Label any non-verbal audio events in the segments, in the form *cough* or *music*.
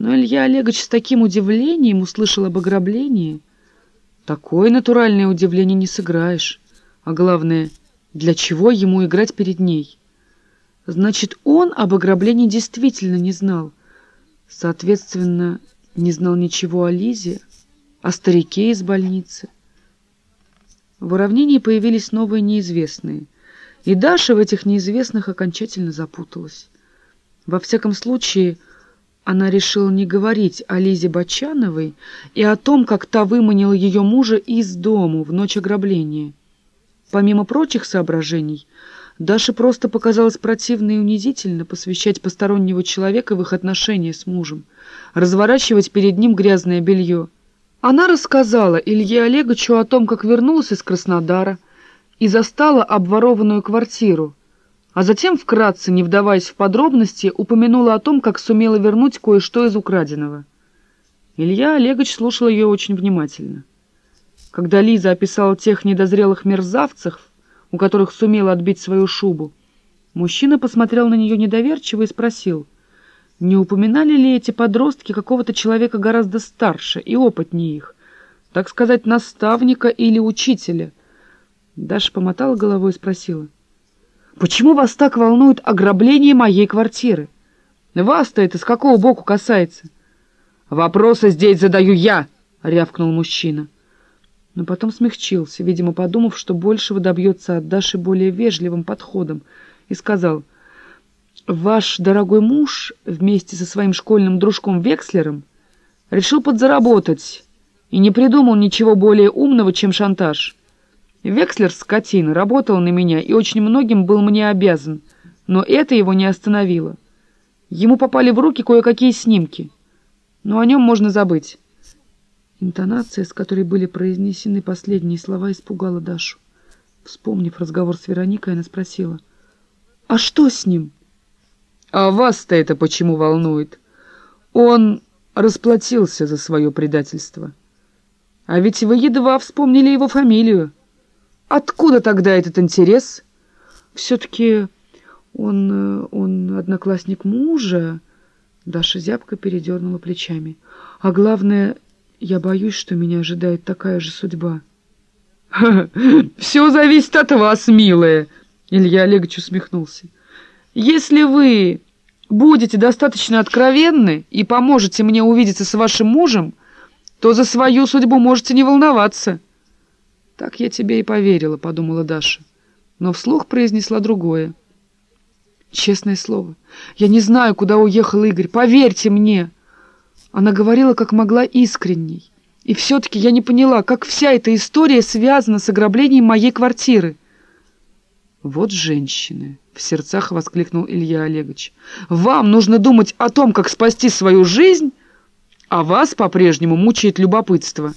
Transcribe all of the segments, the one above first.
Но Илья Олегович с таким удивлением услышал об ограблении. Такое натуральное удивление не сыграешь. А главное, для чего ему играть перед ней? Значит, он об ограблении действительно не знал. Соответственно, не знал ничего о Лизе, о старике из больницы. В уравнении появились новые неизвестные, и Даша в этих неизвестных окончательно запуталась. Во всяком случае, она решила не говорить о Лизе Бочановой и о том, как та выманила ее мужа из дому в ночь ограбления. Помимо прочих соображений, Даше просто показалось противно и унизительно посвящать постороннего человека в их отношения с мужем, разворачивать перед ним грязное белье. Она рассказала Илье Олеговичу о том, как вернулась из Краснодара и застала обворованную квартиру, а затем, вкратце, не вдаваясь в подробности, упомянула о том, как сумела вернуть кое-что из украденного. Илья Олегович слушал ее очень внимательно. Когда Лиза описала тех недозрелых мерзавцев, у которых сумела отбить свою шубу, мужчина посмотрел на нее недоверчиво и спросил, не упоминали ли эти подростки какого-то человека гораздо старше и опытнее их, так сказать, наставника или учителя? Даша помотала головой и спросила — Почему вас так волнует ограбление моей квартиры? Вас-то это с какого боку касается? Вопросы здесь задаю я, рявкнул мужчина. Но потом смягчился, видимо, подумав, что большего добьется от Даши более вежливым подходом, и сказал, «Ваш дорогой муж вместе со своим школьным дружком Векслером решил подзаработать и не придумал ничего более умного, чем шантаж». Векслер, скотина, работал на меня и очень многим был мне обязан, но это его не остановило. Ему попали в руки кое-какие снимки, но о нем можно забыть. Интонация, с которой были произнесены последние слова, испугала Дашу. Вспомнив разговор с Вероникой, она спросила, «А что с ним?» «А вас-то это почему волнует? Он расплатился за свое предательство. А ведь вы едва вспомнили его фамилию». Откуда тогда этот интерес? Все-таки он, он одноклассник мужа. Даша зябко передернула плечами. А главное, я боюсь, что меня ожидает такая же судьба. *laughs* «Все зависит от вас, милая!» Илья Олегович усмехнулся. «Если вы будете достаточно откровенны и поможете мне увидеться с вашим мужем, то за свою судьбу можете не волноваться». «Так я тебе и поверила», — подумала Даша. Но вслух произнесла другое. «Честное слово, я не знаю, куда уехал Игорь, поверьте мне!» Она говорила, как могла искренней. И все-таки я не поняла, как вся эта история связана с ограблением моей квартиры. «Вот женщины!» — в сердцах воскликнул Илья Олегович. «Вам нужно думать о том, как спасти свою жизнь, а вас по-прежнему мучает любопытство».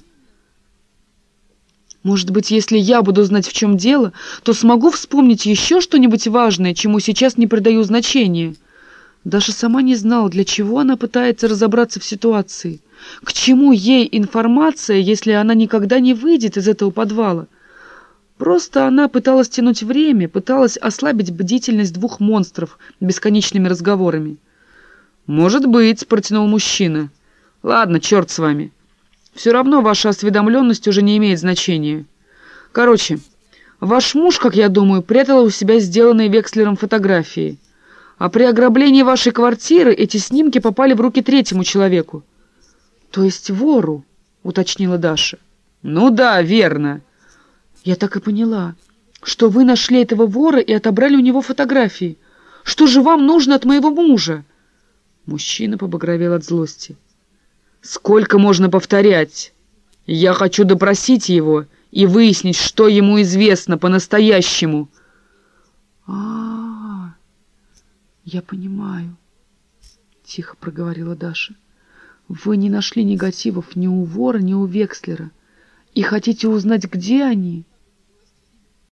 Может быть, если я буду знать, в чем дело, то смогу вспомнить еще что-нибудь важное, чему сейчас не придаю значения. Даша сама не знала, для чего она пытается разобраться в ситуации. К чему ей информация, если она никогда не выйдет из этого подвала? Просто она пыталась тянуть время, пыталась ослабить бдительность двух монстров бесконечными разговорами. «Может быть», — протянул мужчина. «Ладно, черт с вами». Все равно ваша осведомленность уже не имеет значения. Короче, ваш муж, как я думаю, прятал у себя сделанные Векслером фотографии. А при ограблении вашей квартиры эти снимки попали в руки третьему человеку. То есть вору, уточнила Даша. Ну да, верно. Я так и поняла, что вы нашли этого вора и отобрали у него фотографии. Что же вам нужно от моего мужа? Мужчина побагровел от злости. Сколько можно повторять? Я хочу допросить его и выяснить, что ему известно по-настоящему. А, -а, а я понимаю, тихо проговорила Даша. Вы не нашли негативов ни у вора, ни у Векслера и хотите узнать, где они?